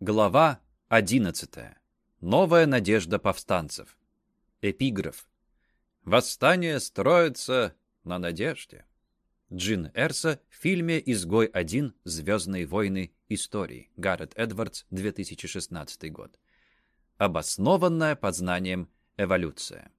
Глава 11. Новая надежда повстанцев. Эпиграф. Восстание строится на надежде. Джин Эрса в фильме «Изгой-1. Звездные войны. Истории». Гаррет Эдвардс, 2016 год. Обоснованная познанием эволюция.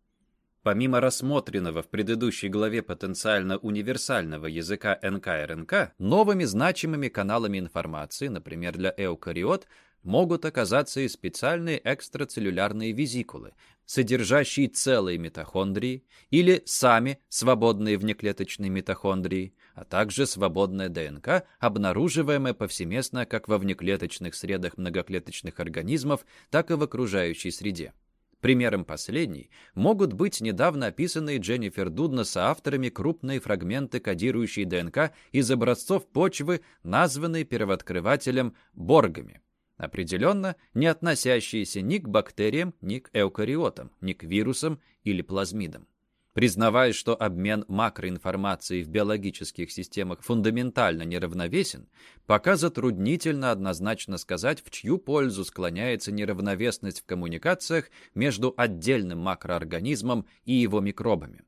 Помимо рассмотренного в предыдущей главе потенциально универсального языка НКРНК, новыми значимыми каналами информации, например, для эукариот, могут оказаться и специальные экстрацеллюлярные визикулы, содержащие целые митохондрии или сами свободные внеклеточные митохондрии, а также свободная ДНК, обнаруживаемая повсеместно как во внеклеточных средах многоклеточных организмов, так и в окружающей среде. Примером последней могут быть недавно описанные Дженнифер Дудна авторами крупные фрагменты кодирующей ДНК из образцов почвы, названные первооткрывателем боргами. Определенно не относящиеся ни к бактериям, ни к эукариотам, ни к вирусам или плазмидам. Признавая, что обмен макроинформацией в биологических системах фундаментально неравновесен, пока затруднительно однозначно сказать, в чью пользу склоняется неравновесность в коммуникациях между отдельным макроорганизмом и его микробами.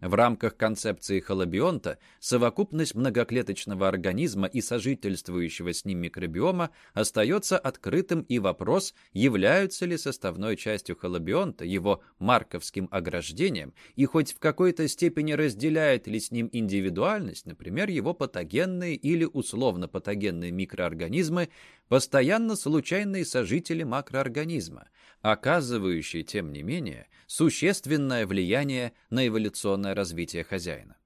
В рамках концепции холобионта совокупность многоклеточного организма и сожительствующего с ним микробиома остается открытым и вопрос, являются ли составной частью холобионта его марковским ограждением и хоть в какой-то степени разделяет ли с ним индивидуальность, например, его патогенные или условно-патогенные микроорганизмы, постоянно случайные сожители макроорганизма, оказывающие, тем не менее, существенное влияние на эволюционное развитие хозяина.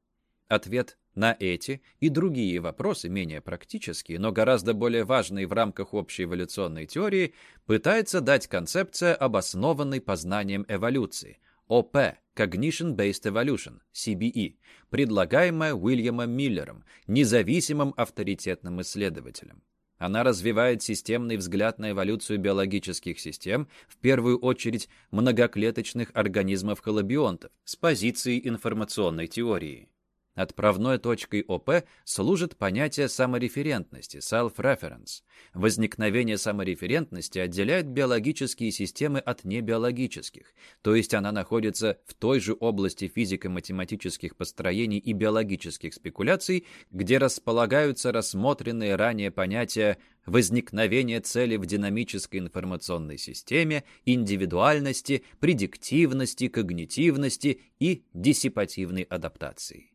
Ответ на эти и другие вопросы, менее практические, но гораздо более важные в рамках общей эволюционной теории, пытается дать концепция обоснованной познанием эволюции, ОП, Cognition Based Evolution, CBE, предлагаемая Уильямом Миллером, независимым авторитетным исследователем. Она развивает системный взгляд на эволюцию биологических систем, в первую очередь многоклеточных организмов-холобионтов, с позиции информационной теории. Отправной точкой ОП служит понятие самореферентности, self-reference. Возникновение самореферентности отделяет биологические системы от небиологических, то есть она находится в той же области физико-математических построений и биологических спекуляций, где располагаются рассмотренные ранее понятия возникновения цели в динамической информационной системе, индивидуальности, предиктивности, когнитивности и диссипативной адаптации.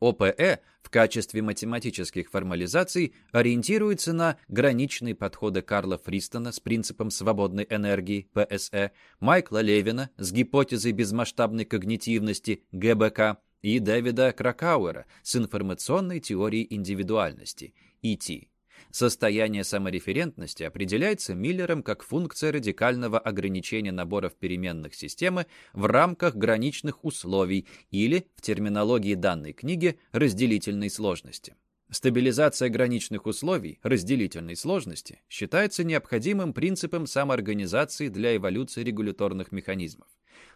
ОПЭ в качестве математических формализаций ориентируется на граничные подходы Карла Фристона с принципом свободной энергии ПСЭ, Майкла Левина с гипотезой безмасштабной когнитивности ГБК и Дэвида Кракауэра с информационной теорией индивидуальности ИТ. Состояние самореферентности определяется Миллером как функция радикального ограничения наборов переменных системы в рамках граничных условий или, в терминологии данной книги, разделительной сложности. Стабилизация граничных условий разделительной сложности считается необходимым принципом самоорганизации для эволюции регуляторных механизмов.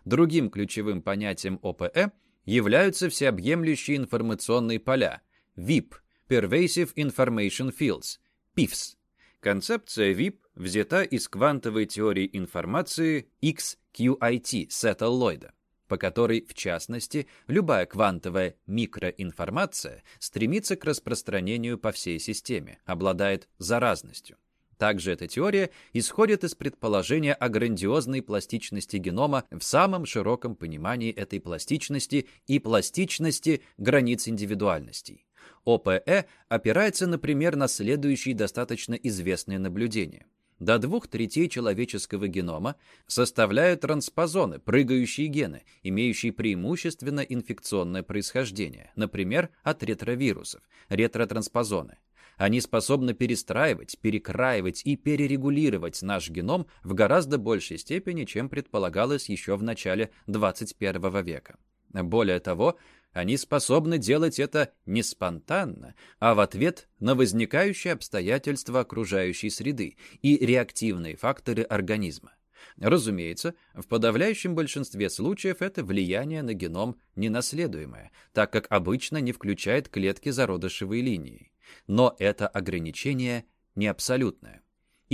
Другим ключевым понятием ОПЭ являются всеобъемлющие информационные поля – VIP – Pervasive Information Fields, PIFS. Концепция VIP взята из квантовой теории информации XQIT Сета Ллойда, по которой, в частности, любая квантовая микроинформация стремится к распространению по всей системе, обладает заразностью. Также эта теория исходит из предположения о грандиозной пластичности генома в самом широком понимании этой пластичности и пластичности границ индивидуальностей. ОПЭ опирается, например, на следующие достаточно известные наблюдения. До двух третей человеческого генома составляют транспозоны, прыгающие гены, имеющие преимущественно инфекционное происхождение, например, от ретровирусов, ретротранспозоны. Они способны перестраивать, перекраивать и перерегулировать наш геном в гораздо большей степени, чем предполагалось еще в начале 21 века. Более того, они способны делать это не спонтанно, а в ответ на возникающие обстоятельства окружающей среды и реактивные факторы организма. Разумеется, в подавляющем большинстве случаев это влияние на геном ненаследуемое, так как обычно не включает клетки зародышевой линии. Но это ограничение не абсолютное.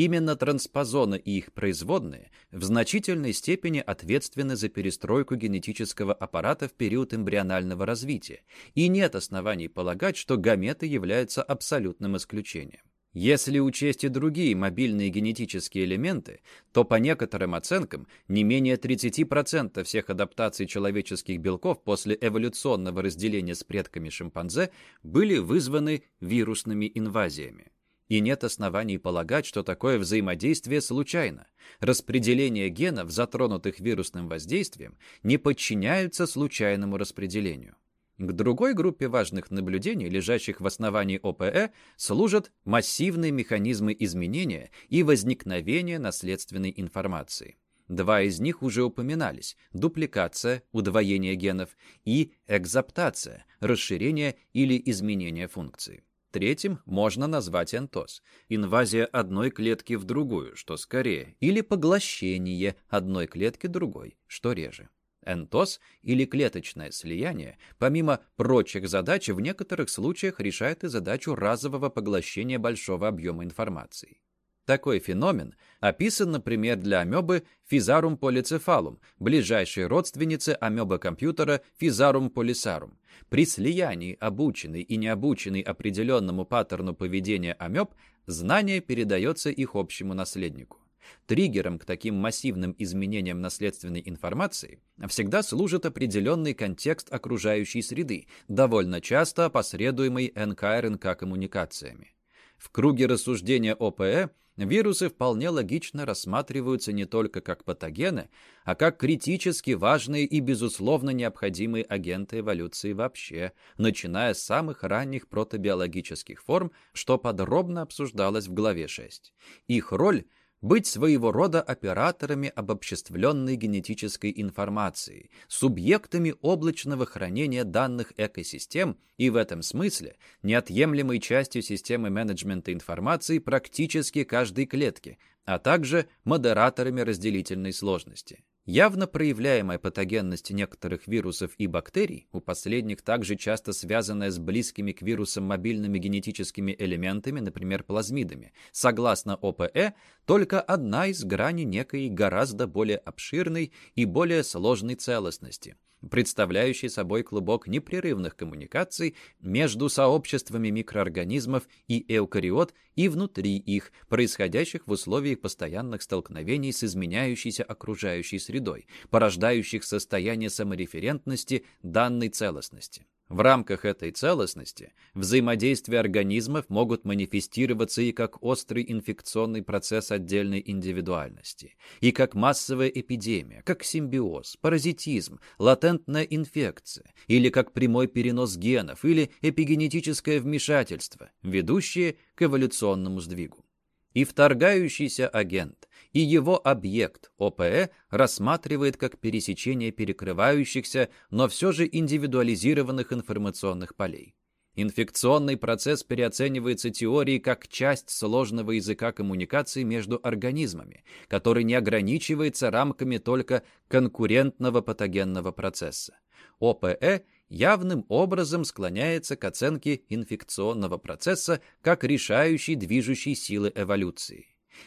Именно транспозоны и их производные в значительной степени ответственны за перестройку генетического аппарата в период эмбрионального развития, и нет оснований полагать, что гаметы являются абсолютным исключением. Если учесть и другие мобильные генетические элементы, то по некоторым оценкам не менее 30% всех адаптаций человеческих белков после эволюционного разделения с предками шимпанзе были вызваны вирусными инвазиями. И нет оснований полагать, что такое взаимодействие случайно. Распределение генов, затронутых вирусным воздействием, не подчиняются случайному распределению. К другой группе важных наблюдений, лежащих в основании ОПЭ, служат массивные механизмы изменения и возникновения наследственной информации. Два из них уже упоминались – дупликация, удвоение генов, и экзаптация, расширение или изменение функции. Третьим можно назвать энтоз – инвазия одной клетки в другую, что скорее, или поглощение одной клетки другой, что реже. Энтоз или клеточное слияние, помимо прочих задач, в некоторых случаях решает и задачу разового поглощения большого объема информации. Такой феномен описан, например, для амебы Физарум полицефалум, ближайшей родственницы амеба-компьютера Физарум полисарум. При слиянии обученной и необученной определенному паттерну поведения амеб знание передается их общему наследнику. Триггером к таким массивным изменениям наследственной информации всегда служит определенный контекст окружающей среды, довольно часто опосредуемый НК-РНК коммуникациями. В круге рассуждения ОПЭ вирусы вполне логично рассматриваются не только как патогены, а как критически важные и, безусловно, необходимые агенты эволюции вообще, начиная с самых ранних протобиологических форм, что подробно обсуждалось в главе 6. Их роль – быть своего рода операторами обобществленной генетической информации, субъектами облачного хранения данных экосистем и в этом смысле неотъемлемой частью системы менеджмента информации практически каждой клетки, а также модераторами разделительной сложности. Явно проявляемая патогенность некоторых вирусов и бактерий, у последних также часто связанная с близкими к вирусам мобильными генетическими элементами, например, плазмидами, согласно ОПЭ, только одна из граней некой гораздо более обширной и более сложной целостности – представляющий собой клубок непрерывных коммуникаций между сообществами микроорганизмов и эукариот и внутри их, происходящих в условиях постоянных столкновений с изменяющейся окружающей средой, порождающих состояние самореферентности данной целостности. В рамках этой целостности взаимодействия организмов могут манифестироваться и как острый инфекционный процесс отдельной индивидуальности, и как массовая эпидемия, как симбиоз, паразитизм, латентная инфекция, или как прямой перенос генов, или эпигенетическое вмешательство, ведущее к эволюционному сдвигу. И вторгающийся агент, и его объект ОПЭ рассматривает как пересечение перекрывающихся, но все же индивидуализированных информационных полей. Инфекционный процесс переоценивается теорией как часть сложного языка коммуникации между организмами, который не ограничивается рамками только конкурентного патогенного процесса. ОПЭ явным образом склоняется к оценке инфекционного процесса как решающей движущей силы эволюции.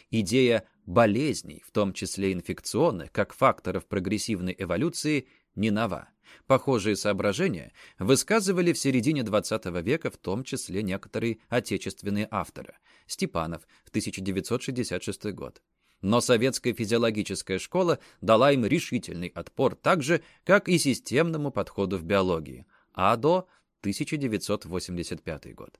Идея болезней, в том числе инфекционных, как факторов прогрессивной эволюции, не нова. Похожие соображения высказывали в середине XX века в том числе некоторые отечественные авторы. Степанов в 1966 год. Но советская физиологическая школа дала им решительный отпор так же, как и системному подходу в биологии. АДО 1985 год.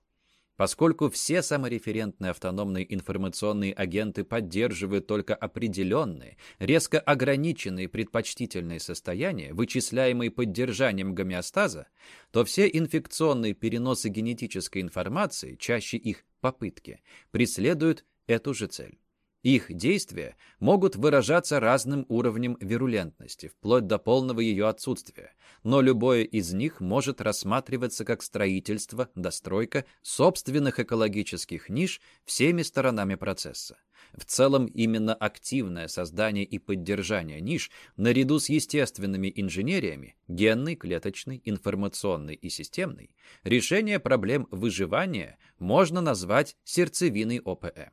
Поскольку все самореферентные автономные информационные агенты поддерживают только определенные, резко ограниченные предпочтительные состояния, вычисляемые поддержанием гомеостаза, то все инфекционные переносы генетической информации, чаще их попытки, преследуют эту же цель. Их действия могут выражаться разным уровнем вирулентности, вплоть до полного ее отсутствия, но любое из них может рассматриваться как строительство, достройка собственных экологических ниш всеми сторонами процесса. В целом, именно активное создание и поддержание ниш, наряду с естественными инженериями, генной, клеточной, информационной и системной, решение проблем выживания можно назвать сердцевиной ОПЭ.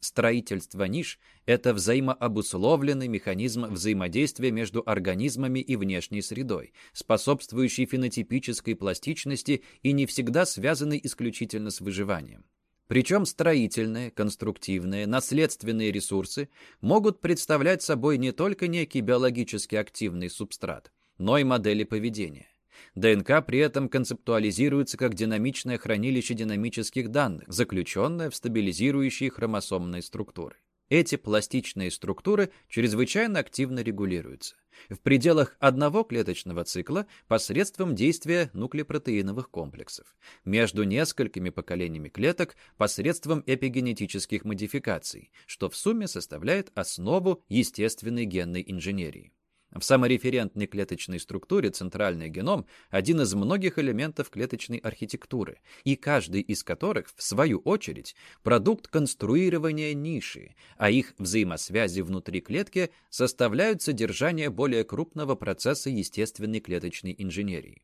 Строительство ниш – это взаимообусловленный механизм взаимодействия между организмами и внешней средой, способствующий фенотипической пластичности и не всегда связанный исключительно с выживанием. Причем строительные, конструктивные, наследственные ресурсы могут представлять собой не только некий биологически активный субстрат, но и модели поведения. ДНК при этом концептуализируется как динамичное хранилище динамических данных, заключенное в стабилизирующие хромосомные структуры. Эти пластичные структуры чрезвычайно активно регулируются в пределах одного клеточного цикла посредством действия нуклепротеиновых комплексов, между несколькими поколениями клеток посредством эпигенетических модификаций, что в сумме составляет основу естественной генной инженерии. В самореферентной клеточной структуре центральный геном – один из многих элементов клеточной архитектуры, и каждый из которых, в свою очередь, продукт конструирования ниши, а их взаимосвязи внутри клетки составляют содержание более крупного процесса естественной клеточной инженерии.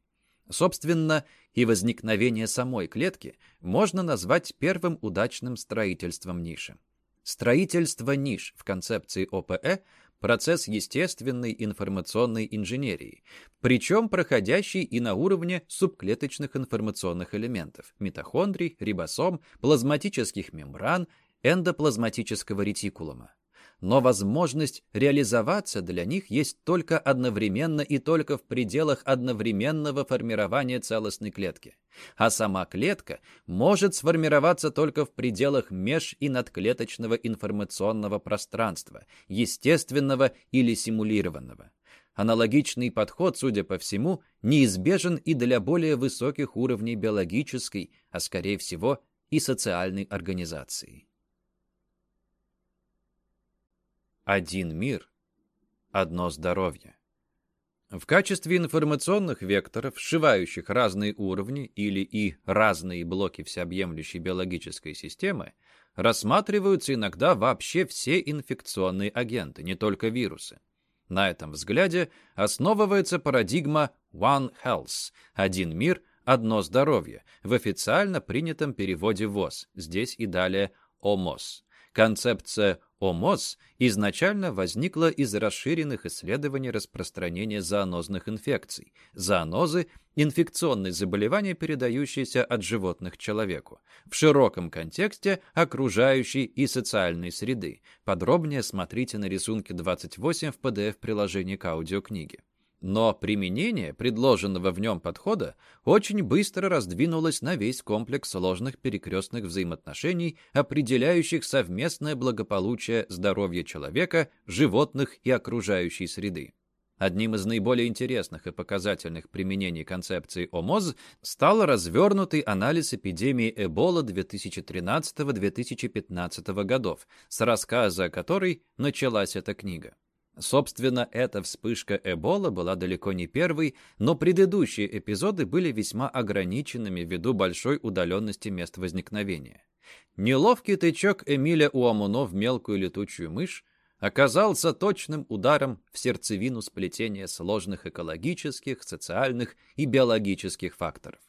Собственно, и возникновение самой клетки можно назвать первым удачным строительством ниши. Строительство ниш в концепции ОПЭ – процесс естественной информационной инженерии, причем проходящий и на уровне субклеточных информационных элементов – митохондрий, рибосом, плазматических мембран, эндоплазматического ретикулума но возможность реализоваться для них есть только одновременно и только в пределах одновременного формирования целостной клетки. А сама клетка может сформироваться только в пределах меж- и надклеточного информационного пространства, естественного или симулированного. Аналогичный подход, судя по всему, неизбежен и для более высоких уровней биологической, а скорее всего и социальной организации. Один мир, одно здоровье. В качестве информационных векторов, сшивающих разные уровни или и разные блоки всеобъемлющей биологической системы, рассматриваются иногда вообще все инфекционные агенты, не только вирусы. На этом взгляде основывается парадигма One Health – один мир, одно здоровье, в официально принятом переводе ВОЗ, здесь и далее ОМОС. Концепция ОМОС изначально возникла из расширенных исследований распространения зоонозных инфекций. Зоонозы – инфекционные заболевания, передающиеся от животных человеку. В широком контексте окружающей и социальной среды. Подробнее смотрите на рисунке 28 в PDF-приложении к аудиокниге. Но применение предложенного в нем подхода очень быстро раздвинулось на весь комплекс сложных перекрестных взаимоотношений, определяющих совместное благополучие здоровья человека, животных и окружающей среды. Одним из наиболее интересных и показательных применений концепции ОМОЗ стал развернутый анализ эпидемии Эбола 2013-2015 годов, с рассказа которой началась эта книга. Собственно, эта вспышка Эбола была далеко не первой, но предыдущие эпизоды были весьма ограниченными ввиду большой удаленности мест возникновения. Неловкий тычок Эмиля Уамуно в мелкую летучую мышь оказался точным ударом в сердцевину сплетения сложных экологических, социальных и биологических факторов.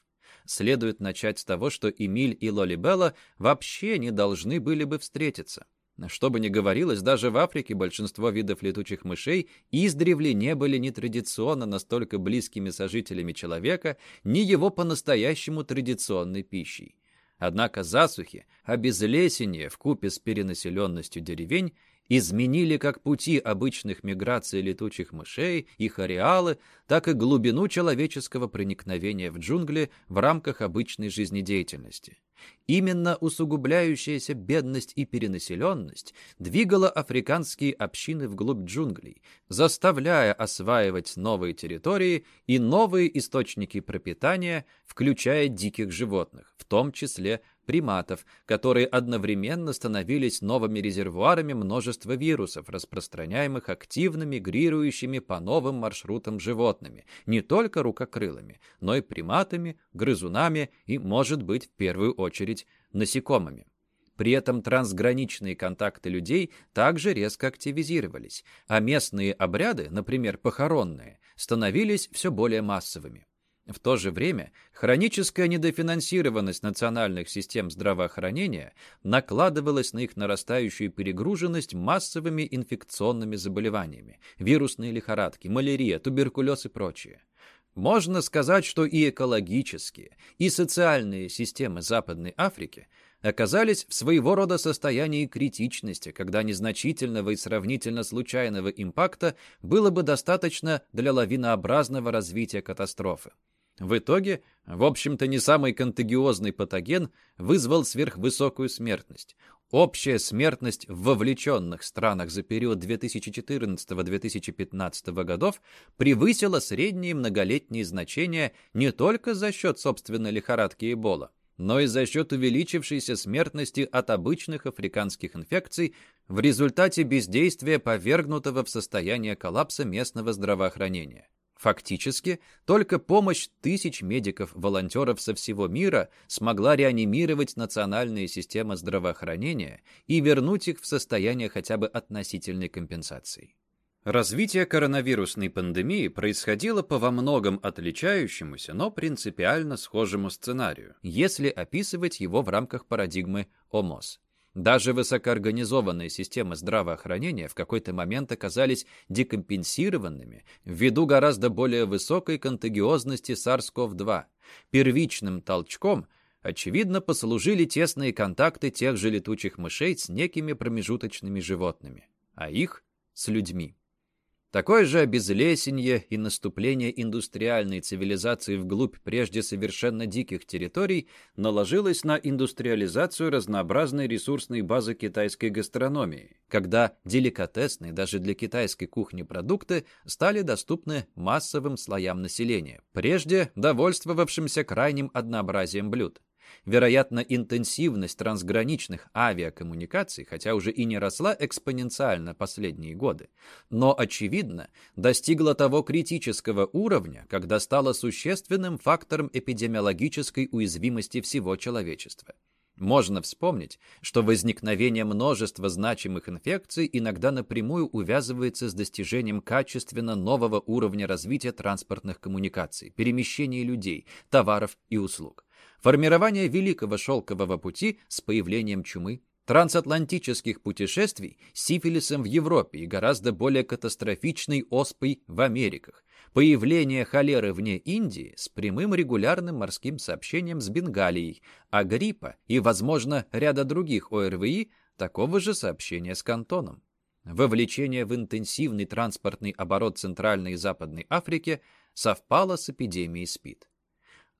Следует начать с того, что Эмиль и Лолибелла вообще не должны были бы встретиться – что бы ни говорилось, даже в Африке большинство видов летучих мышей издревле не были ни традиционно настолько близкими сожителями человека, ни его по-настоящему традиционной пищей. Однако засухи, обезлесение в купе с перенаселенностью деревень изменили как пути обычных миграций летучих мышей, их ареалы, так и глубину человеческого проникновения в джунгли в рамках обычной жизнедеятельности. Именно усугубляющаяся бедность и перенаселенность двигала африканские общины вглубь джунглей, заставляя осваивать новые территории и новые источники пропитания, включая диких животных, в том числе приматов, которые одновременно становились новыми резервуарами множества вирусов, распространяемых активно мигрирующими по новым маршрутам животными, не только рукокрылыми, но и приматами, грызунами и, может быть, в первую очередь, насекомыми. При этом трансграничные контакты людей также резко активизировались, а местные обряды, например, похоронные, становились все более массовыми. В то же время хроническая недофинансированность национальных систем здравоохранения накладывалась на их нарастающую перегруженность массовыми инфекционными заболеваниями, вирусные лихорадки, малярия, туберкулез и прочее. Можно сказать, что и экологические, и социальные системы Западной Африки оказались в своего рода состоянии критичности, когда незначительного и сравнительно случайного импакта было бы достаточно для лавинообразного развития катастрофы. В итоге, в общем-то, не самый контагиозный патоген вызвал сверхвысокую смертность. Общая смертность в вовлеченных странах за период 2014-2015 годов превысила средние многолетние значения не только за счет собственной лихорадки Эбола, но и за счет увеличившейся смертности от обычных африканских инфекций в результате бездействия повергнутого в состояние коллапса местного здравоохранения. Фактически, только помощь тысяч медиков-волонтеров со всего мира смогла реанимировать национальные системы здравоохранения и вернуть их в состояние хотя бы относительной компенсации. Развитие коронавирусной пандемии происходило по во многом отличающемуся, но принципиально схожему сценарию, если описывать его в рамках парадигмы ОМОС. Даже высокоорганизованные системы здравоохранения в какой-то момент оказались декомпенсированными ввиду гораздо более высокой контагиозности SARS-CoV-2. Первичным толчком, очевидно, послужили тесные контакты тех же летучих мышей с некими промежуточными животными, а их — с людьми. Такое же обезлесенье и наступление индустриальной цивилизации вглубь прежде совершенно диких территорий наложилось на индустриализацию разнообразной ресурсной базы китайской гастрономии, когда деликатесные даже для китайской кухни продукты стали доступны массовым слоям населения, прежде довольствовавшимся крайним однообразием блюд. Вероятно, интенсивность трансграничных авиакоммуникаций, хотя уже и не росла экспоненциально последние годы, но, очевидно, достигла того критического уровня, когда стала существенным фактором эпидемиологической уязвимости всего человечества. Можно вспомнить, что возникновение множества значимых инфекций иногда напрямую увязывается с достижением качественно нового уровня развития транспортных коммуникаций, перемещения людей, товаров и услуг формирование Великого Шелкового пути с появлением чумы, трансатлантических путешествий с сифилисом в Европе и гораздо более катастрофичной оспой в Америках, появление холеры вне Индии с прямым регулярным морским сообщением с Бенгалией, а гриппа и, возможно, ряда других ОРВИ такого же сообщения с Кантоном. Вовлечение в интенсивный транспортный оборот Центральной и Западной Африки совпало с эпидемией СПИД.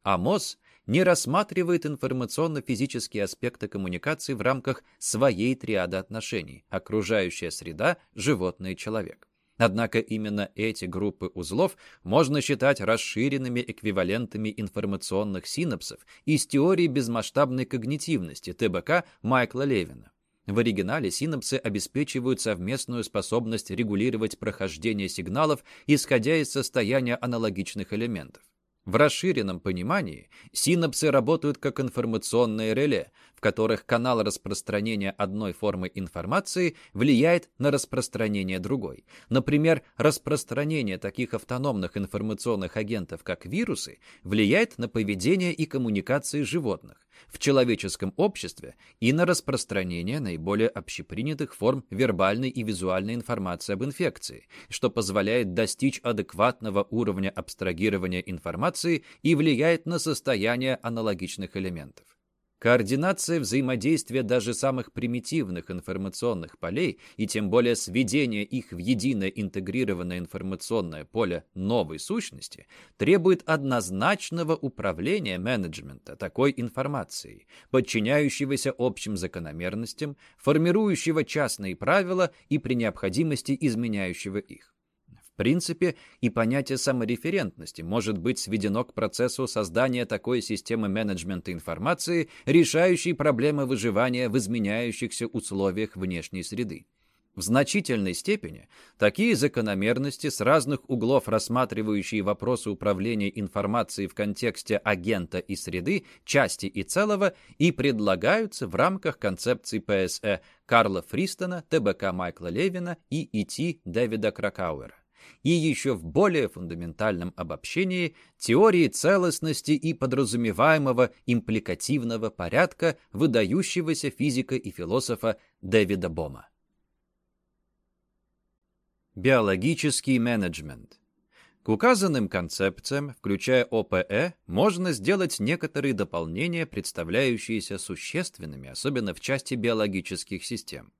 АМОС не рассматривает информационно-физические аспекты коммуникации в рамках своей триады отношений – окружающая среда, животное и человек. Однако именно эти группы узлов можно считать расширенными эквивалентами информационных синапсов из теории безмасштабной когнитивности ТБК Майкла Левина. В оригинале синапсы обеспечивают совместную способность регулировать прохождение сигналов, исходя из состояния аналогичных элементов. В расширенном понимании синапсы работают как информационные реле, в которых канал распространения одной формы информации влияет на распространение другой. Например, распространение таких автономных информационных агентов, как вирусы, влияет на поведение и коммуникации животных в человеческом обществе и на распространение наиболее общепринятых форм вербальной и визуальной информации об инфекции, что позволяет достичь адекватного уровня абстрагирования информации и влияет на состояние аналогичных элементов. Координация взаимодействия даже самых примитивных информационных полей и тем более сведение их в единое интегрированное информационное поле новой сущности требует однозначного управления менеджмента такой информацией, подчиняющегося общим закономерностям, формирующего частные правила и при необходимости изменяющего их принципе, и понятие самореферентности может быть сведено к процессу создания такой системы менеджмента информации, решающей проблемы выживания в изменяющихся условиях внешней среды. В значительной степени такие закономерности с разных углов рассматривающие вопросы управления информацией в контексте агента и среды, части и целого, и предлагаются в рамках концепции ПСЭ Карла Фристона, ТБК Майкла Левина и ИТ Дэвида Кракауэра. И еще в более фундаментальном обобщении теории целостности и подразумеваемого импликативного порядка выдающегося физика и философа Дэвида Бома. Биологический менеджмент к указанным концепциям, включая ОПЭ, можно сделать некоторые дополнения, представляющиеся существенными, особенно в части биологических систем.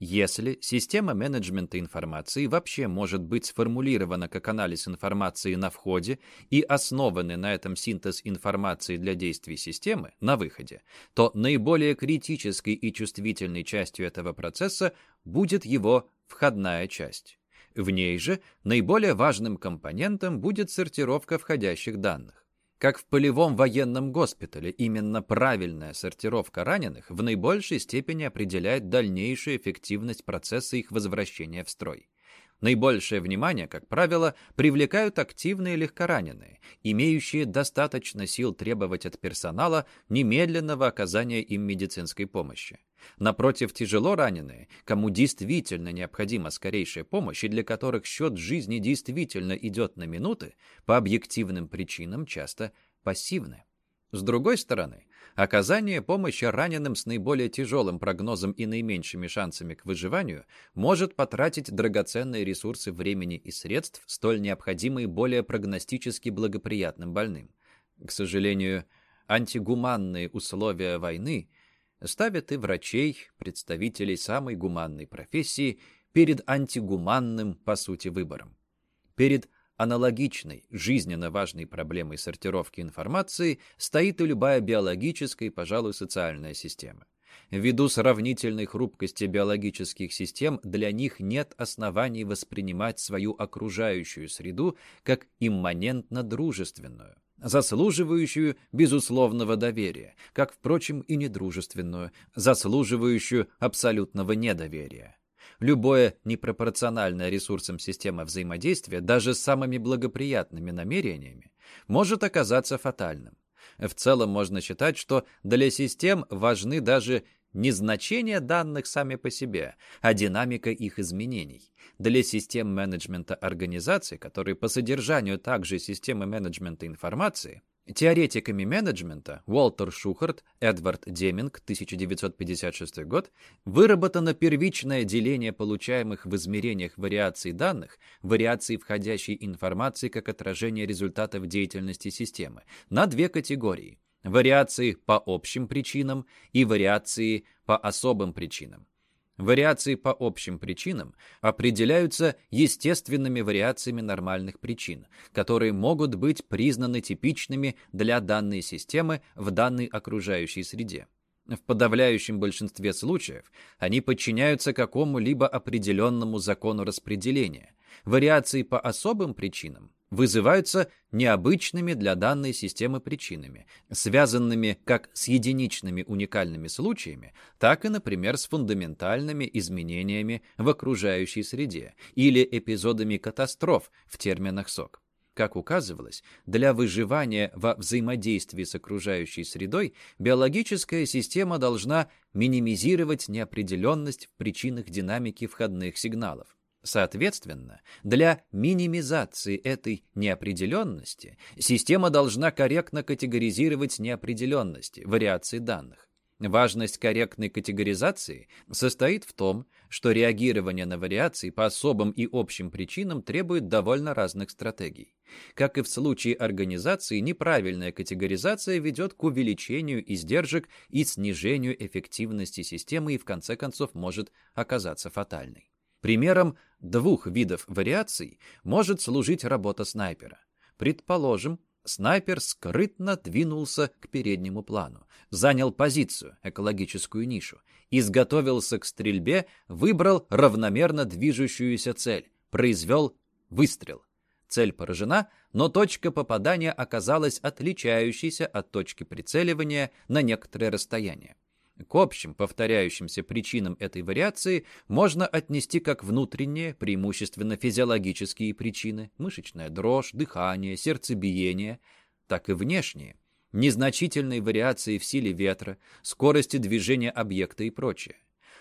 Если система менеджмента информации вообще может быть сформулирована как анализ информации на входе и основанный на этом синтез информации для действий системы на выходе, то наиболее критической и чувствительной частью этого процесса будет его входная часть. В ней же наиболее важным компонентом будет сортировка входящих данных. Как в полевом военном госпитале, именно правильная сортировка раненых в наибольшей степени определяет дальнейшую эффективность процесса их возвращения в строй. Наибольшее внимание, как правило, привлекают активные легкораненые, имеющие достаточно сил требовать от персонала немедленного оказания им медицинской помощи. Напротив, тяжело раненые, кому действительно необходима скорейшая помощь и для которых счет жизни действительно идет на минуты, по объективным причинам часто пассивны. С другой стороны, оказание помощи раненым с наиболее тяжелым прогнозом и наименьшими шансами к выживанию может потратить драгоценные ресурсы времени и средств, столь необходимые более прогностически благоприятным больным. К сожалению, антигуманные условия войны ставят и врачей, представителей самой гуманной профессии, перед антигуманным, по сути, выбором. Перед аналогичной, жизненно важной проблемой сортировки информации стоит и любая биологическая и, пожалуй, социальная система. Ввиду сравнительной хрупкости биологических систем для них нет оснований воспринимать свою окружающую среду как имманентно дружественную заслуживающую безусловного доверия, как, впрочем, и недружественную, заслуживающую абсолютного недоверия. Любое непропорциональное ресурсам система взаимодействия, даже с самыми благоприятными намерениями, может оказаться фатальным. В целом можно считать, что для систем важны даже не значения данных сами по себе, а динамика их изменений. Для систем менеджмента организации, которые по содержанию также системы менеджмента информации, теоретиками менеджмента Уолтер Шухарт, Эдвард Деминг, 1956 год, выработано первичное деление получаемых в измерениях вариаций данных, вариаций входящей информации как отражение результатов деятельности системы, на две категории – вариации по общим причинам и вариации по особым причинам. Вариации по общим причинам определяются естественными вариациями нормальных причин, которые могут быть признаны типичными для данной системы в данной окружающей среде. В подавляющем большинстве случаев они подчиняются какому-либо определенному закону распределения. Вариации по особым причинам вызываются необычными для данной системы причинами, связанными как с единичными уникальными случаями, так и, например, с фундаментальными изменениями в окружающей среде или эпизодами катастроф в терминах СОК. Как указывалось, для выживания во взаимодействии с окружающей средой биологическая система должна минимизировать неопределенность в причинах динамики входных сигналов. Соответственно, для минимизации этой неопределенности система должна корректно категоризировать неопределенности, вариации данных. Важность корректной категоризации состоит в том, что реагирование на вариации по особым и общим причинам требует довольно разных стратегий. Как и в случае организации, неправильная категоризация ведет к увеличению издержек и снижению эффективности системы и в конце концов может оказаться фатальной. Примером двух видов вариаций может служить работа снайпера. Предположим, снайпер скрытно двинулся к переднему плану, занял позицию, экологическую нишу, изготовился к стрельбе, выбрал равномерно движущуюся цель, произвел выстрел. Цель поражена, но точка попадания оказалась отличающейся от точки прицеливания на некоторое расстояние. К общим повторяющимся причинам этой вариации можно отнести как внутренние, преимущественно физиологические причины, мышечная дрожь, дыхание, сердцебиение, так и внешние, незначительные вариации в силе ветра, скорости движения объекта и прочее.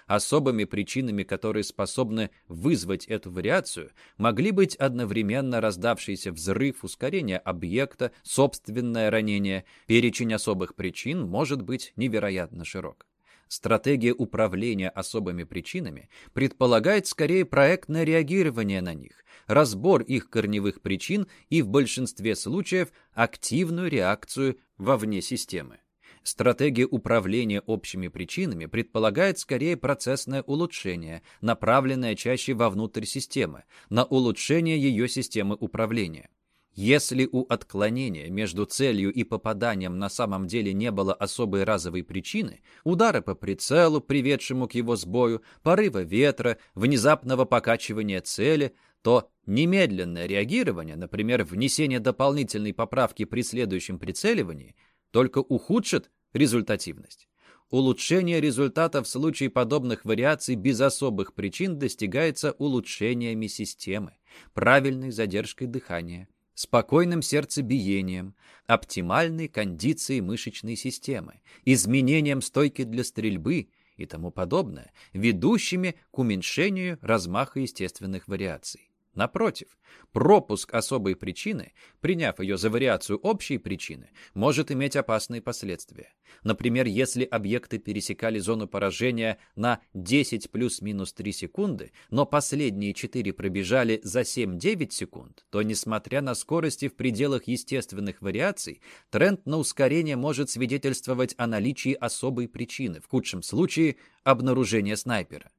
Особыми причинами, которые способны вызвать эту вариацию, могли быть одновременно раздавшийся взрыв, ускорение объекта, собственное ранение. Перечень особых причин может быть невероятно широк. Стратегия управления особыми причинами предполагает скорее проектное реагирование на них, разбор их корневых причин и в большинстве случаев активную реакцию вовне системы. Стратегия управления общими причинами предполагает скорее процессное улучшение, направленное чаще вовнутрь системы, на улучшение ее системы управления. Если у отклонения между целью и попаданием на самом деле не было особой разовой причины, удара по прицелу, приведшему к его сбою, порыва ветра, внезапного покачивания цели, то немедленное реагирование, например, внесение дополнительной поправки при следующем прицеливании, только ухудшит результативность. Улучшение результата в случае подобных вариаций без особых причин достигается улучшениями системы, правильной задержкой дыхания, спокойным сердцебиением, оптимальной кондицией мышечной системы, изменением стойки для стрельбы и тому подобное, ведущими к уменьшению размаха естественных вариаций. Напротив, пропуск особой причины, приняв ее за вариацию общей причины, может иметь опасные последствия. Например, если объекты пересекали зону поражения на 10 плюс-минус 3 секунды, но последние 4 пробежали за 7-9 секунд, то, несмотря на скорости в пределах естественных вариаций, тренд на ускорение может свидетельствовать о наличии особой причины, в худшем случае – обнаружения снайпера.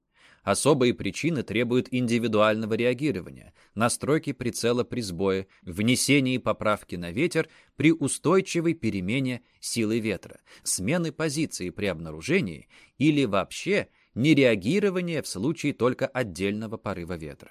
Особые причины требуют индивидуального реагирования, настройки прицела при сбое, внесения поправки на ветер при устойчивой перемене силы ветра, смены позиции при обнаружении или вообще нереагирования в случае только отдельного порыва ветра.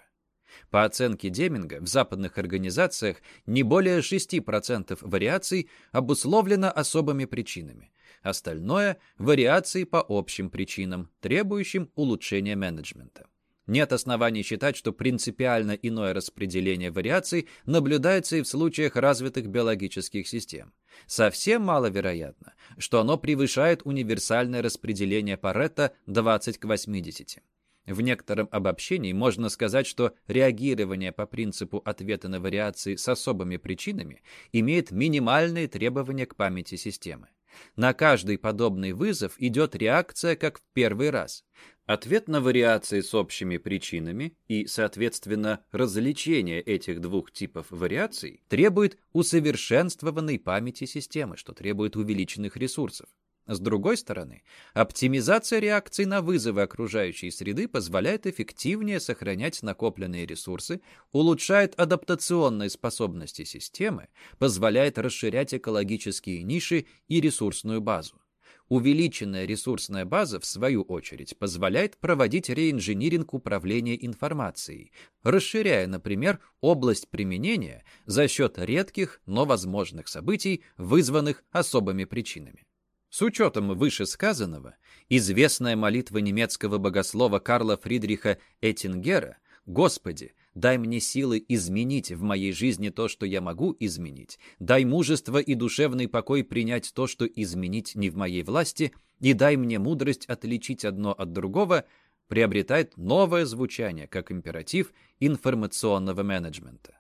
По оценке Деминга, в западных организациях не более 6% вариаций обусловлено особыми причинами, Остальное – вариации по общим причинам, требующим улучшения менеджмента. Нет оснований считать, что принципиально иное распределение вариаций наблюдается и в случаях развитых биологических систем. Совсем маловероятно, что оно превышает универсальное распределение Паретта 20 к 80. В некотором обобщении можно сказать, что реагирование по принципу ответа на вариации с особыми причинами имеет минимальные требования к памяти системы. На каждый подобный вызов идет реакция, как в первый раз. Ответ на вариации с общими причинами и, соответственно, развлечение этих двух типов вариаций требует усовершенствованной памяти системы, что требует увеличенных ресурсов. С другой стороны, оптимизация реакций на вызовы окружающей среды позволяет эффективнее сохранять накопленные ресурсы, улучшает адаптационные способности системы, позволяет расширять экологические ниши и ресурсную базу. Увеличенная ресурсная база, в свою очередь, позволяет проводить реинжиниринг управления информацией, расширяя, например, область применения за счет редких, но возможных событий, вызванных особыми причинами. С учетом вышесказанного, известная молитва немецкого богослова Карла Фридриха Эттингера «Господи, дай мне силы изменить в моей жизни то, что я могу изменить, дай мужество и душевный покой принять то, что изменить не в моей власти, и дай мне мудрость отличить одно от другого», приобретает новое звучание как императив информационного менеджмента.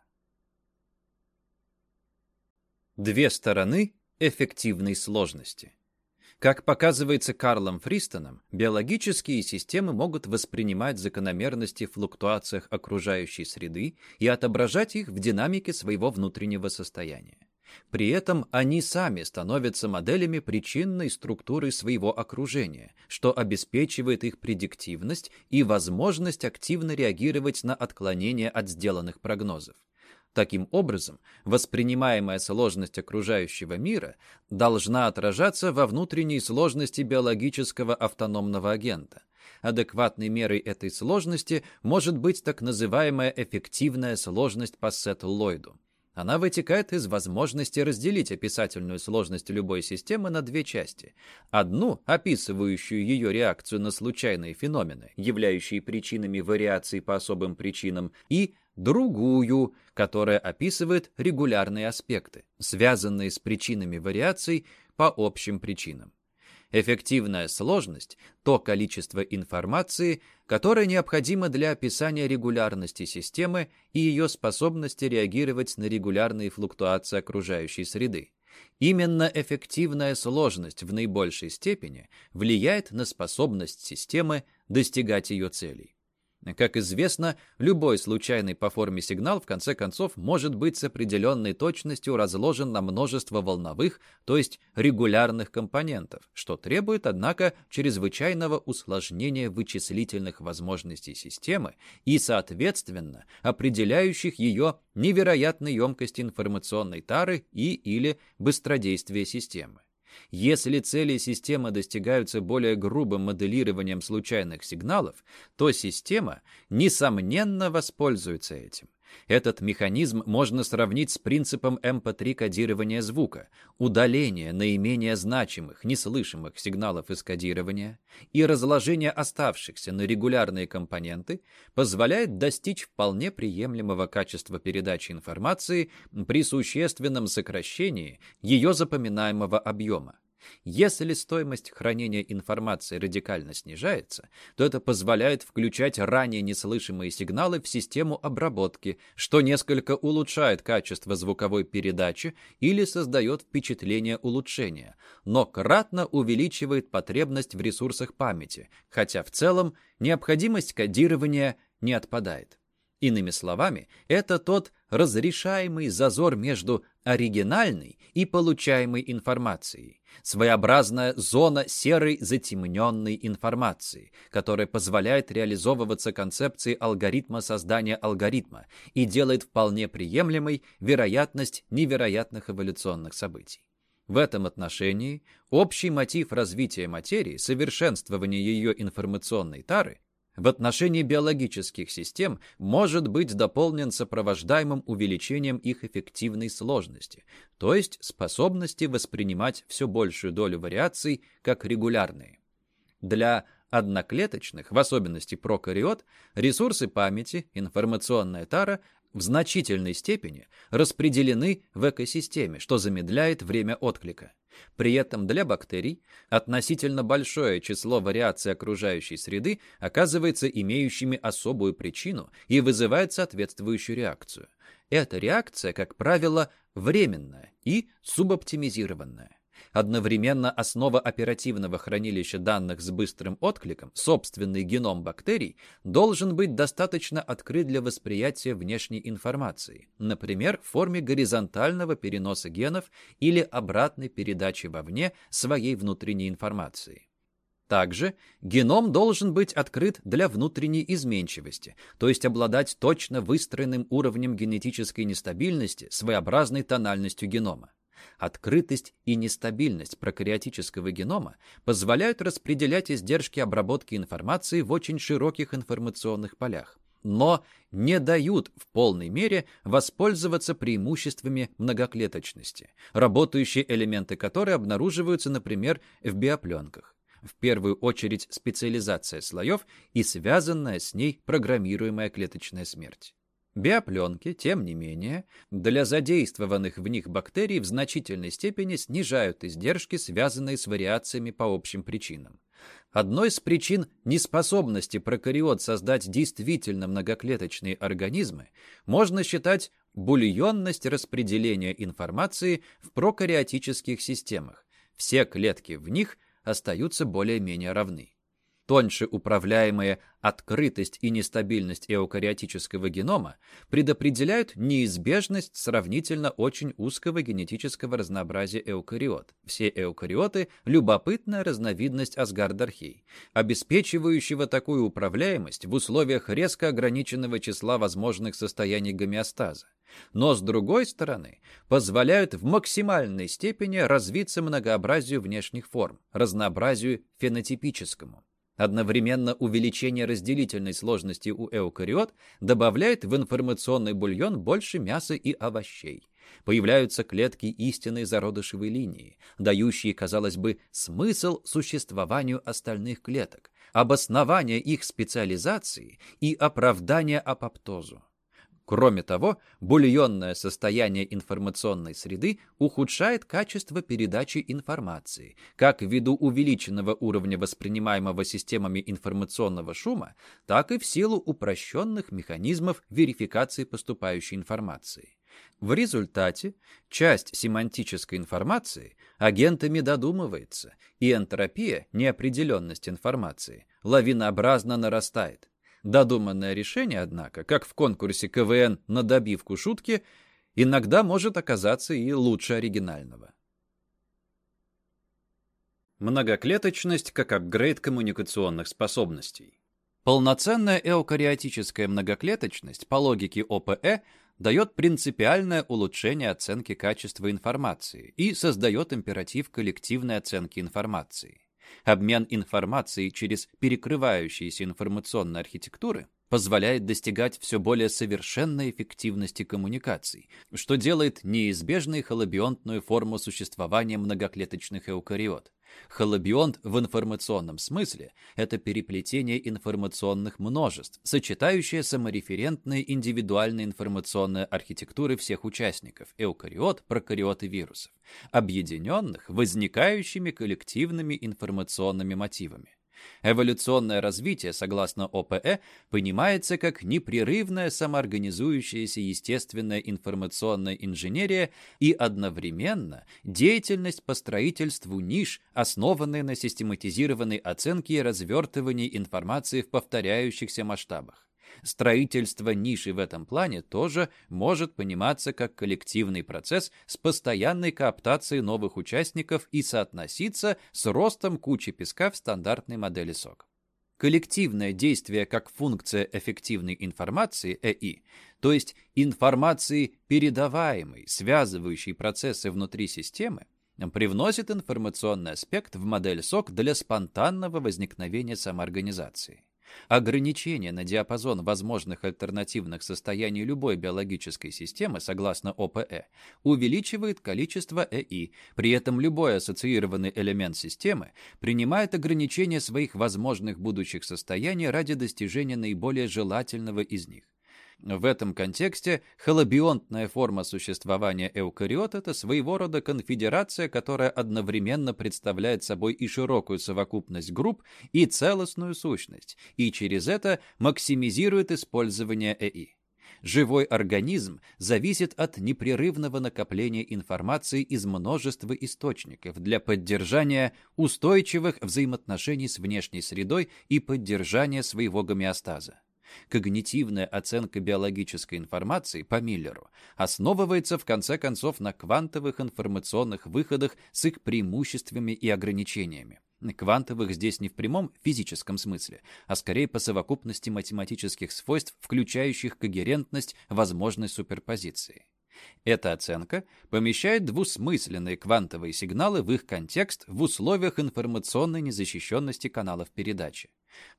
Две стороны эффективной сложности. Как показывается Карлом Фристоном, биологические системы могут воспринимать закономерности в флуктуациях окружающей среды и отображать их в динамике своего внутреннего состояния. При этом они сами становятся моделями причинной структуры своего окружения, что обеспечивает их предиктивность и возможность активно реагировать на отклонения от сделанных прогнозов. Таким образом, воспринимаемая сложность окружающего мира должна отражаться во внутренней сложности биологического автономного агента. Адекватной мерой этой сложности может быть так называемая эффективная сложность по Сеттл-Ллойду. Она вытекает из возможности разделить описательную сложность любой системы на две части. Одну, описывающую ее реакцию на случайные феномены, являющие причинами вариаций по особым причинам, и другую, которая описывает регулярные аспекты, связанные с причинами вариаций по общим причинам. Эффективная сложность – то количество информации, которое необходимо для описания регулярности системы и ее способности реагировать на регулярные флуктуации окружающей среды. Именно эффективная сложность в наибольшей степени влияет на способность системы достигать ее целей. Как известно, любой случайный по форме сигнал в конце концов может быть с определенной точностью разложен на множество волновых, то есть регулярных компонентов, что требует, однако, чрезвычайного усложнения вычислительных возможностей системы и, соответственно, определяющих ее невероятной емкости информационной тары и или быстродействия системы. Если цели системы достигаются более грубым моделированием случайных сигналов, то система, несомненно, воспользуется этим. Этот механизм можно сравнить с принципом MP3 кодирования звука, удаления наименее значимых, неслышимых сигналов из кодирования и разложения оставшихся на регулярные компоненты позволяет достичь вполне приемлемого качества передачи информации при существенном сокращении ее запоминаемого объема. Если стоимость хранения информации радикально снижается, то это позволяет включать ранее неслышимые сигналы в систему обработки, что несколько улучшает качество звуковой передачи или создает впечатление улучшения, но кратно увеличивает потребность в ресурсах памяти, хотя в целом необходимость кодирования не отпадает. Иными словами, это тот разрешаемый зазор между оригинальной и получаемой информацией, своеобразная зона серой затемненной информации, которая позволяет реализовываться концепции алгоритма создания алгоритма и делает вполне приемлемой вероятность невероятных эволюционных событий. В этом отношении общий мотив развития материи, совершенствования ее информационной тары, в отношении биологических систем может быть дополнен сопровождаемым увеличением их эффективной сложности, то есть способности воспринимать все большую долю вариаций как регулярные. Для одноклеточных, в особенности прокариот, ресурсы памяти, информационная тара в значительной степени распределены в экосистеме, что замедляет время отклика. При этом для бактерий относительно большое число вариаций окружающей среды оказывается имеющими особую причину и вызывает соответствующую реакцию. Эта реакция, как правило, временная и субоптимизированная. Одновременно основа оперативного хранилища данных с быстрым откликом, собственный геном бактерий, должен быть достаточно открыт для восприятия внешней информации, например, в форме горизонтального переноса генов или обратной передачи вовне своей внутренней информации. Также геном должен быть открыт для внутренней изменчивости, то есть обладать точно выстроенным уровнем генетической нестабильности, своеобразной тональностью генома. Открытость и нестабильность прокариотического генома позволяют распределять издержки обработки информации в очень широких информационных полях, но не дают в полной мере воспользоваться преимуществами многоклеточности, работающие элементы которой обнаруживаются, например, в биопленках. В первую очередь специализация слоев и связанная с ней программируемая клеточная смерть. Биопленки, тем не менее, для задействованных в них бактерий в значительной степени снижают издержки, связанные с вариациями по общим причинам. Одной из причин неспособности прокариот создать действительно многоклеточные организмы можно считать бульонность распределения информации в прокариотических системах. Все клетки в них остаются более-менее равны тоньше управляемые открытость и нестабильность эукариотического генома предопределяют неизбежность сравнительно очень узкого генетического разнообразия эукариот. Все эукариоты – любопытная разновидность асгардархей, обеспечивающего такую управляемость в условиях резко ограниченного числа возможных состояний гомеостаза но, с другой стороны, позволяют в максимальной степени развиться многообразию внешних форм, разнообразию фенотипическому. Одновременно увеличение разделительной сложности у эукариот добавляет в информационный бульон больше мяса и овощей. Появляются клетки истинной зародышевой линии, дающие, казалось бы, смысл существованию остальных клеток, обоснование их специализации и оправдание апоптозу. Кроме того, бульонное состояние информационной среды ухудшает качество передачи информации, как ввиду увеличенного уровня воспринимаемого системами информационного шума, так и в силу упрощенных механизмов верификации поступающей информации. В результате часть семантической информации агентами додумывается, и энтропия, неопределенность информации, лавинообразно нарастает. Додуманное решение, однако, как в конкурсе КВН на добивку шутки, иногда может оказаться и лучше оригинального. Многоклеточность как апгрейд коммуникационных способностей. Полноценная эукариотическая многоклеточность по логике ОПЭ дает принципиальное улучшение оценки качества информации и создает императив коллективной оценки информации. Обмен информацией через перекрывающиеся информационные архитектуры позволяет достигать все более совершенной эффективности коммуникаций, что делает неизбежной холобионтную форму существования многоклеточных эукариот. Холобионт в информационном смысле – это переплетение информационных множеств, сочетающее самореферентные индивидуальные информационные архитектуры всех участников – эукариот, прокариот и вирусов, объединенных возникающими коллективными информационными мотивами. Эволюционное развитие, согласно ОПЭ, понимается как непрерывная самоорганизующаяся естественная информационная инженерия и одновременно деятельность по строительству ниш, основанная на систематизированной оценке и развертывании информации в повторяющихся масштабах. Строительство ниши в этом плане тоже может пониматься как коллективный процесс с постоянной кооптацией новых участников и соотноситься с ростом кучи песка в стандартной модели СОК. Коллективное действие как функция эффективной информации ЭИ, то есть информации передаваемой, связывающей процессы внутри системы, привносит информационный аспект в модель СОК для спонтанного возникновения самоорганизации. Ограничение на диапазон возможных альтернативных состояний любой биологической системы, согласно ОПЭ, увеличивает количество ЭИ, при этом любой ассоциированный элемент системы принимает ограничение своих возможных будущих состояний ради достижения наиболее желательного из них. В этом контексте холобионтная форма существования эукариот – это своего рода конфедерация, которая одновременно представляет собой и широкую совокупность групп, и целостную сущность, и через это максимизирует использование ЭИ. Живой организм зависит от непрерывного накопления информации из множества источников для поддержания устойчивых взаимоотношений с внешней средой и поддержания своего гомеостаза. Когнитивная оценка биологической информации по Миллеру основывается в конце концов на квантовых информационных выходах с их преимуществами и ограничениями. Квантовых здесь не в прямом физическом смысле, а скорее по совокупности математических свойств, включающих когерентность возможной суперпозиции. Эта оценка помещает двусмысленные квантовые сигналы в их контекст в условиях информационной незащищенности каналов передачи.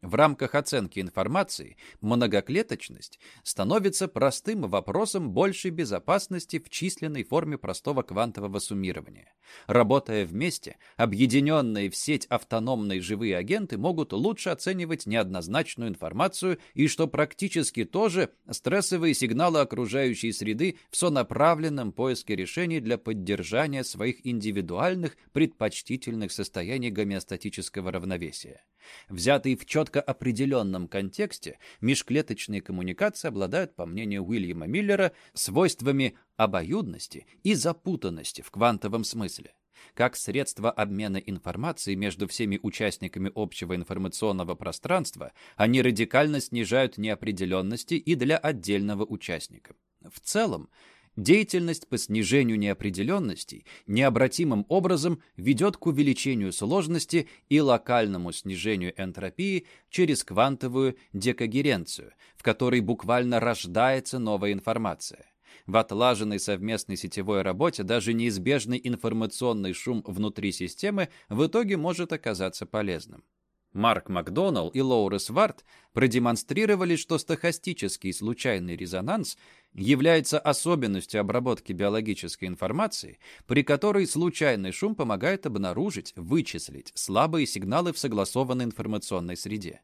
В рамках оценки информации многоклеточность становится простым вопросом большей безопасности в численной форме простого квантового суммирования. Работая вместе, объединенные в сеть автономные живые агенты могут лучше оценивать неоднозначную информацию и, что практически тоже, стрессовые сигналы окружающей среды в сонаправленном поиске решений для поддержания своих индивидуальных предпочтительных состояний гомеостатического равновесия. Взятые в четко определенном контексте, межклеточные коммуникации обладают, по мнению Уильяма Миллера, свойствами обоюдности и запутанности в квантовом смысле. Как средство обмена информацией между всеми участниками общего информационного пространства, они радикально снижают неопределенности и для отдельного участника. В целом, Деятельность по снижению неопределенностей необратимым образом ведет к увеличению сложности и локальному снижению энтропии через квантовую декогеренцию, в которой буквально рождается новая информация. В отлаженной совместной сетевой работе даже неизбежный информационный шум внутри системы в итоге может оказаться полезным. Марк Макдоналл и Лоурес Варт продемонстрировали, что стохастический случайный резонанс является особенностью обработки биологической информации, при которой случайный шум помогает обнаружить, вычислить слабые сигналы в согласованной информационной среде.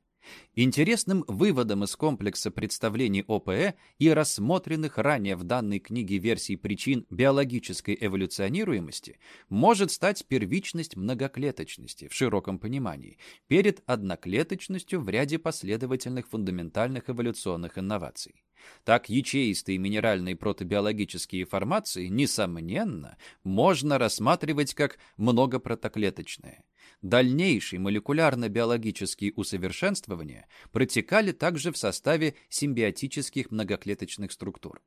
Интересным выводом из комплекса представлений ОПЭ и рассмотренных ранее в данной книге версий причин биологической эволюционируемости может стать первичность многоклеточности в широком понимании перед одноклеточностью в ряде последовательных фундаментальных эволюционных инноваций. Так ячеистые минеральные протобиологические формации, несомненно, можно рассматривать как многопротоклеточные. Дальнейшие молекулярно-биологические усовершенствования протекали также в составе симбиотических многоклеточных структур.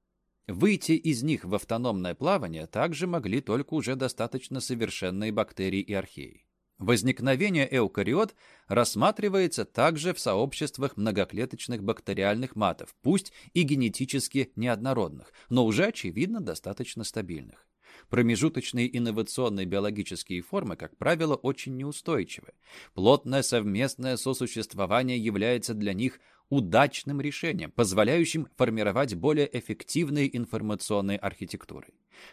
Выйти из них в автономное плавание также могли только уже достаточно совершенные бактерии и археи. Возникновение эукариот рассматривается также в сообществах многоклеточных бактериальных матов, пусть и генетически неоднородных, но уже, очевидно, достаточно стабильных. Промежуточные инновационные биологические формы, как правило, очень неустойчивы. Плотное совместное сосуществование является для них удачным решением, позволяющим формировать более эффективные информационные архитектуры.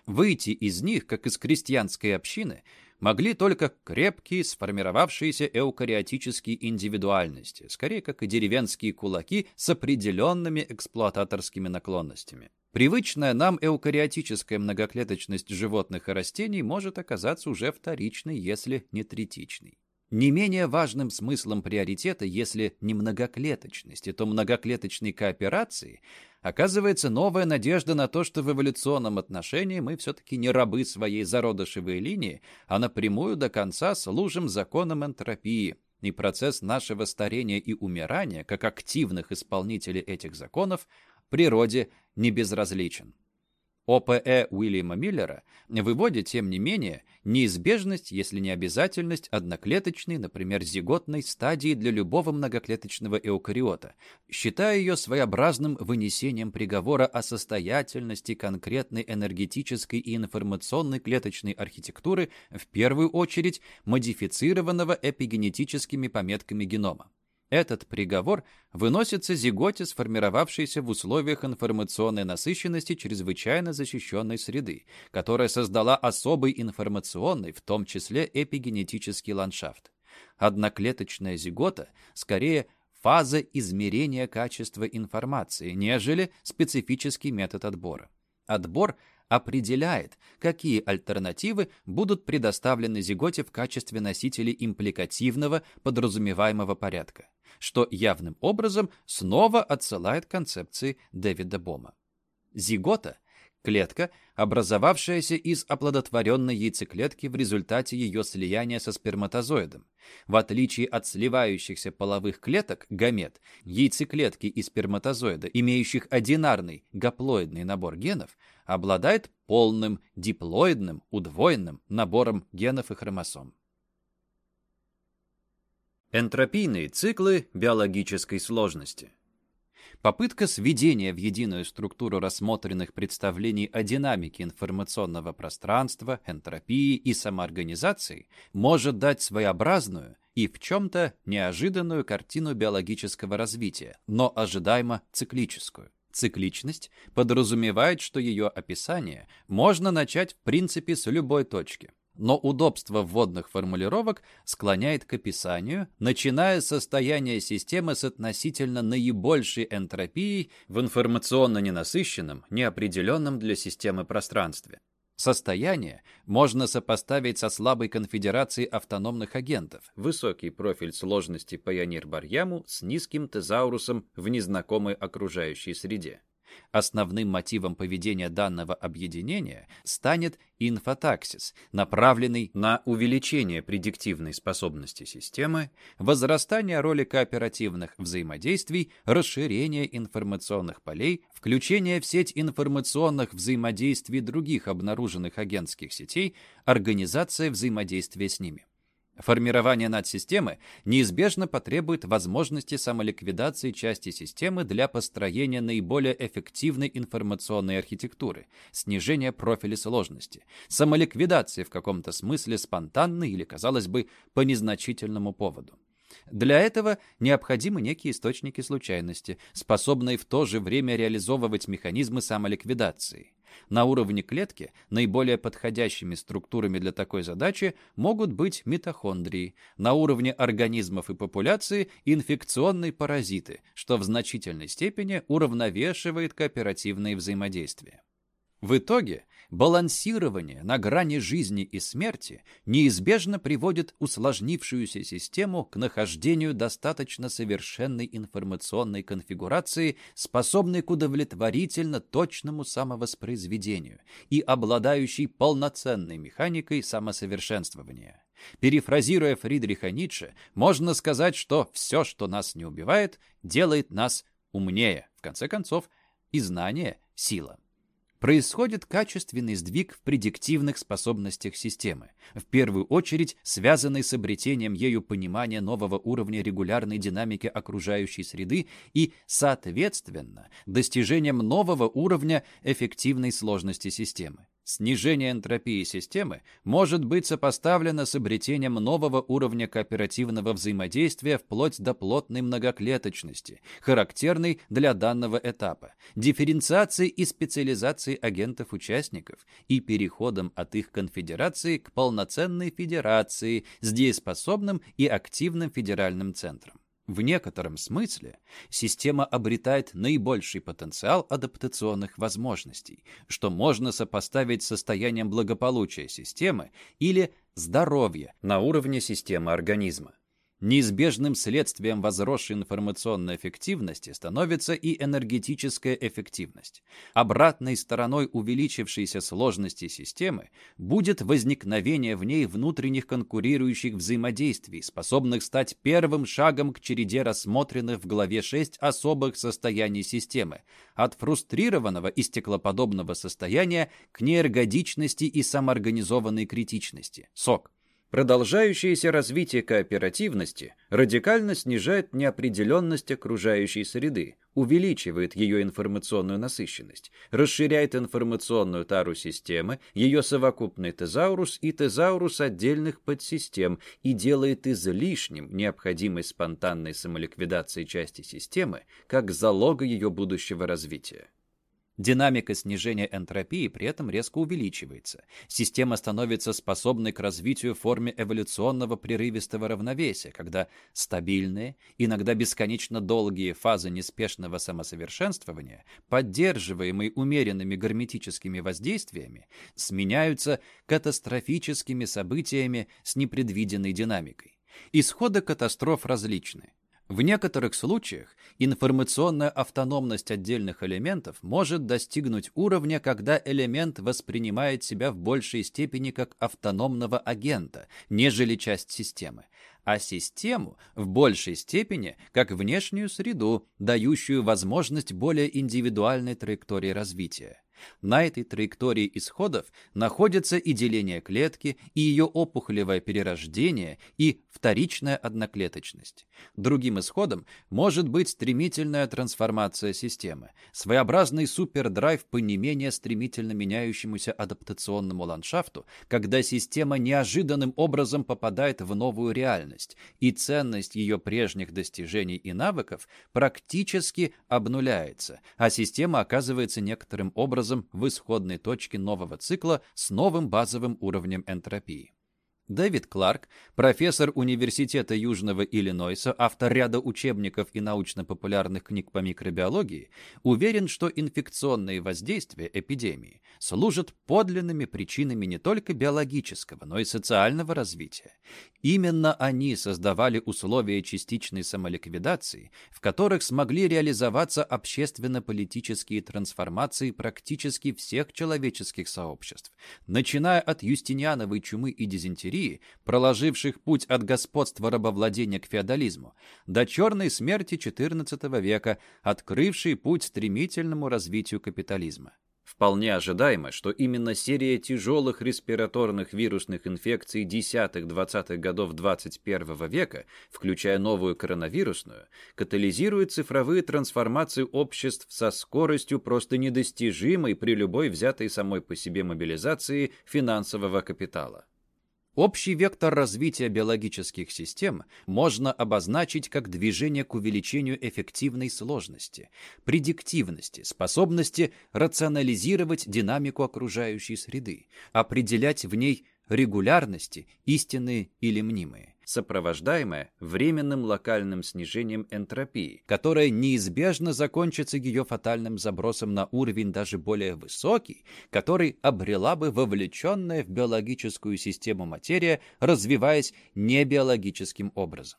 Выйти из них, как из крестьянской общины, могли только крепкие, сформировавшиеся эукариотические индивидуальности, скорее как и деревенские кулаки с определенными эксплуататорскими наклонностями. Привычная нам эукариотическая многоклеточность животных и растений может оказаться уже вторичной, если не третичной. Не менее важным смыслом приоритета, если не многоклеточности, то многоклеточной кооперации оказывается новая надежда на то, что в эволюционном отношении мы все-таки не рабы своей зародышевой линии, а напрямую до конца служим законам энтропии, и процесс нашего старения и умирания, как активных исполнителей этих законов, природе не безразличен. ОПЭ Уильяма Миллера выводит, тем не менее, неизбежность, если не обязательность, одноклеточной, например, зиготной стадии для любого многоклеточного эукариота, считая ее своеобразным вынесением приговора о состоятельности конкретной энергетической и информационной клеточной архитектуры, в первую очередь модифицированного эпигенетическими пометками генома. Этот приговор выносится зиготе, сформировавшейся в условиях информационной насыщенности чрезвычайно защищенной среды, которая создала особый информационный, в том числе эпигенетический ландшафт. Одноклеточная зигота скорее фаза измерения качества информации, нежели специфический метод отбора. Отбор определяет, какие альтернативы будут предоставлены зиготе в качестве носителей импликативного подразумеваемого порядка что явным образом снова отсылает к концепции Дэвида Бома. Зигота – клетка, образовавшаяся из оплодотворенной яйцеклетки в результате ее слияния со сперматозоидом. В отличие от сливающихся половых клеток, гамет, яйцеклетки и сперматозоида, имеющих одинарный гаплоидный набор генов, обладает полным диплоидным, удвоенным набором генов и хромосом. Энтропийные циклы биологической сложности. Попытка сведения в единую структуру рассмотренных представлений о динамике информационного пространства, энтропии и самоорганизации может дать своеобразную и в чем-то неожиданную картину биологического развития, но ожидаемо циклическую. Цикличность подразумевает, что ее описание можно начать в принципе с любой точки – но удобство вводных формулировок склоняет к описанию, начиная с состояния системы с относительно наибольшей энтропией в информационно ненасыщенном, неопределенном для системы пространстве. Состояние можно сопоставить со слабой конфедерацией автономных агентов, высокий профиль сложности Пайонир-Барьяму с низким тезаурусом в незнакомой окружающей среде. Основным мотивом поведения данного объединения станет инфотаксис, направленный на увеличение предиктивной способности системы, возрастание роли кооперативных взаимодействий, расширение информационных полей, включение в сеть информационных взаимодействий других обнаруженных агентских сетей, организация взаимодействия с ними. Формирование надсистемы неизбежно потребует возможности самоликвидации части системы для построения наиболее эффективной информационной архитектуры, снижения профиля сложности, самоликвидации в каком-то смысле спонтанной или, казалось бы, по незначительному поводу. Для этого необходимы некие источники случайности, способные в то же время реализовывать механизмы самоликвидации. На уровне клетки наиболее подходящими структурами для такой задачи могут быть митохондрии, на уровне организмов и популяции – инфекционные паразиты, что в значительной степени уравновешивает кооперативные взаимодействия. В итоге балансирование на грани жизни и смерти неизбежно приводит усложнившуюся систему к нахождению достаточно совершенной информационной конфигурации, способной к удовлетворительно точному самовоспроизведению и обладающей полноценной механикой самосовершенствования. Перефразируя Фридриха Ницше, можно сказать, что все, что нас не убивает, делает нас умнее. В конце концов, и знание – сила происходит качественный сдвиг в предиктивных способностях системы, в первую очередь связанный с обретением ею понимания нового уровня регулярной динамики окружающей среды и, соответственно, достижением нового уровня эффективной сложности системы. Снижение энтропии системы может быть сопоставлено с обретением нового уровня кооперативного взаимодействия вплоть до плотной многоклеточности, характерной для данного этапа, дифференциации и специализации агентов-участников и переходом от их конфедерации к полноценной федерации с дееспособным и активным федеральным центром. В некотором смысле система обретает наибольший потенциал адаптационных возможностей, что можно сопоставить с состоянием благополучия системы или здоровья на уровне системы организма. Неизбежным следствием возросшей информационной эффективности становится и энергетическая эффективность. Обратной стороной увеличившейся сложности системы будет возникновение в ней внутренних конкурирующих взаимодействий, способных стать первым шагом к череде рассмотренных в главе 6 особых состояний системы, от фрустрированного и стеклоподобного состояния к неэргодичности и самоорганизованной критичности, СОК. Продолжающееся развитие кооперативности радикально снижает неопределенность окружающей среды, увеличивает ее информационную насыщенность, расширяет информационную тару системы, ее совокупный тезаурус и тезаурус отдельных подсистем и делает излишним необходимость спонтанной самоликвидации части системы как залога ее будущего развития. Динамика снижения энтропии при этом резко увеличивается. Система становится способной к развитию в форме эволюционного прерывистого равновесия, когда стабильные, иногда бесконечно долгие фазы неспешного самосовершенствования, поддерживаемые умеренными гарметическими воздействиями, сменяются катастрофическими событиями с непредвиденной динамикой. Исходы катастроф различны. В некоторых случаях информационная автономность отдельных элементов может достигнуть уровня, когда элемент воспринимает себя в большей степени как автономного агента, нежели часть системы, а систему в большей степени как внешнюю среду, дающую возможность более индивидуальной траектории развития. На этой траектории исходов находится и деление клетки, и ее опухолевое перерождение, и вторичная одноклеточность. Другим исходом может быть стремительная трансформация системы, своеобразный супердрайв по не менее стремительно меняющемуся адаптационному ландшафту, когда система неожиданным образом попадает в новую реальность, и ценность ее прежних достижений и навыков практически обнуляется, а система оказывается некоторым образом в исходной точке нового цикла с новым базовым уровнем энтропии. Дэвид Кларк, профессор Университета Южного Иллинойса, автор ряда учебников и научно-популярных книг по микробиологии, уверен, что инфекционные воздействия эпидемии служат подлинными причинами не только биологического, но и социального развития. Именно они создавали условия частичной самоликвидации, в которых смогли реализоваться общественно-политические трансформации практически всех человеческих сообществ, начиная от юстиниановой чумы и дизентерии империи, проложивших путь от господства рабовладения к феодализму, до черной смерти XIV века, открывшей путь стремительному развитию капитализма. Вполне ожидаемо, что именно серия тяжелых респираторных вирусных инфекций десятых-двадцатых годов 21 века, включая новую коронавирусную, катализирует цифровые трансформации обществ со скоростью просто недостижимой при любой взятой самой по себе мобилизации финансового капитала. Общий вектор развития биологических систем можно обозначить как движение к увеличению эффективной сложности, предиктивности, способности рационализировать динамику окружающей среды, определять в ней регулярности, истинные или мнимые, сопровождаемое временным локальным снижением энтропии, которое неизбежно закончится ее фатальным забросом на уровень даже более высокий, который обрела бы вовлеченная в биологическую систему материя, развиваясь небиологическим образом.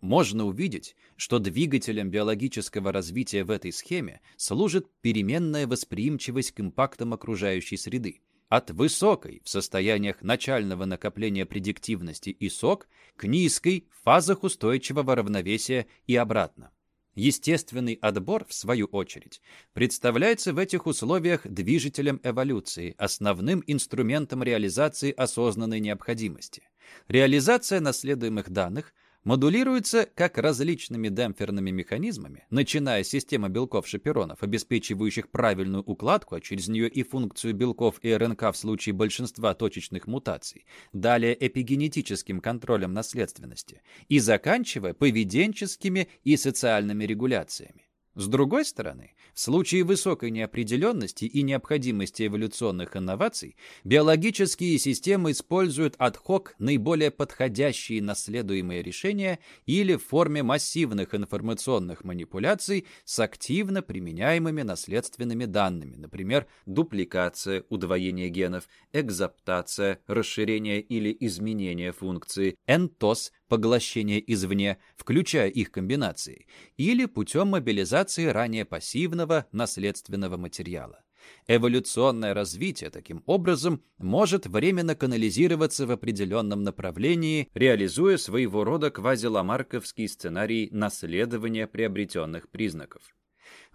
Можно увидеть, что двигателем биологического развития в этой схеме служит переменная восприимчивость к импактам окружающей среды, от высокой в состояниях начального накопления предиктивности и сок к низкой в фазах устойчивого равновесия и обратно. Естественный отбор, в свою очередь, представляется в этих условиях движителем эволюции, основным инструментом реализации осознанной необходимости. Реализация наследуемых данных модулируется как различными демпферными механизмами, начиная с системы белков-шаперонов, обеспечивающих правильную укладку, а через нее и функцию белков и РНК в случае большинства точечных мутаций, далее эпигенетическим контролем наследственности и заканчивая поведенческими и социальными регуляциями. С другой стороны, в случае высокой неопределенности и необходимости эволюционных инноваций, биологические системы используют ad-hoc наиболее подходящие наследуемые решения или в форме массивных информационных манипуляций с активно применяемыми наследственными данными, например, дупликация, удвоение генов, экзаптация, расширение или изменение функции, энтоз, поглощение извне, включая их комбинации, или путем мобилизации ранее пассивного наследственного материала. Эволюционное развитие, таким образом, может временно канализироваться в определенном направлении, реализуя своего рода квазиламарковский сценарий наследования приобретенных признаков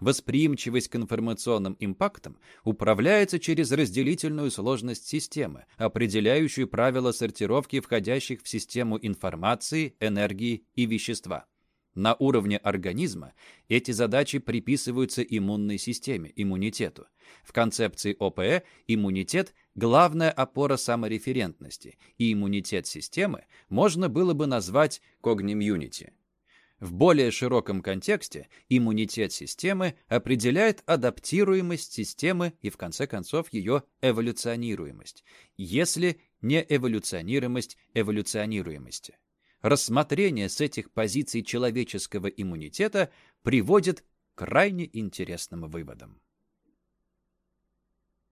восприимчивость к информационным импактам управляется через разделительную сложность системы, определяющую правила сортировки входящих в систему информации, энергии и вещества. На уровне организма эти задачи приписываются иммунной системе, иммунитету. В концепции ОПЭ иммунитет – главная опора самореферентности, и иммунитет системы можно было бы назвать когнимьюнити. В более широком контексте иммунитет системы определяет адаптируемость системы и, в конце концов, ее эволюционируемость, если не эволюционируемость эволюционируемости. Рассмотрение с этих позиций человеческого иммунитета приводит к крайне интересным выводам.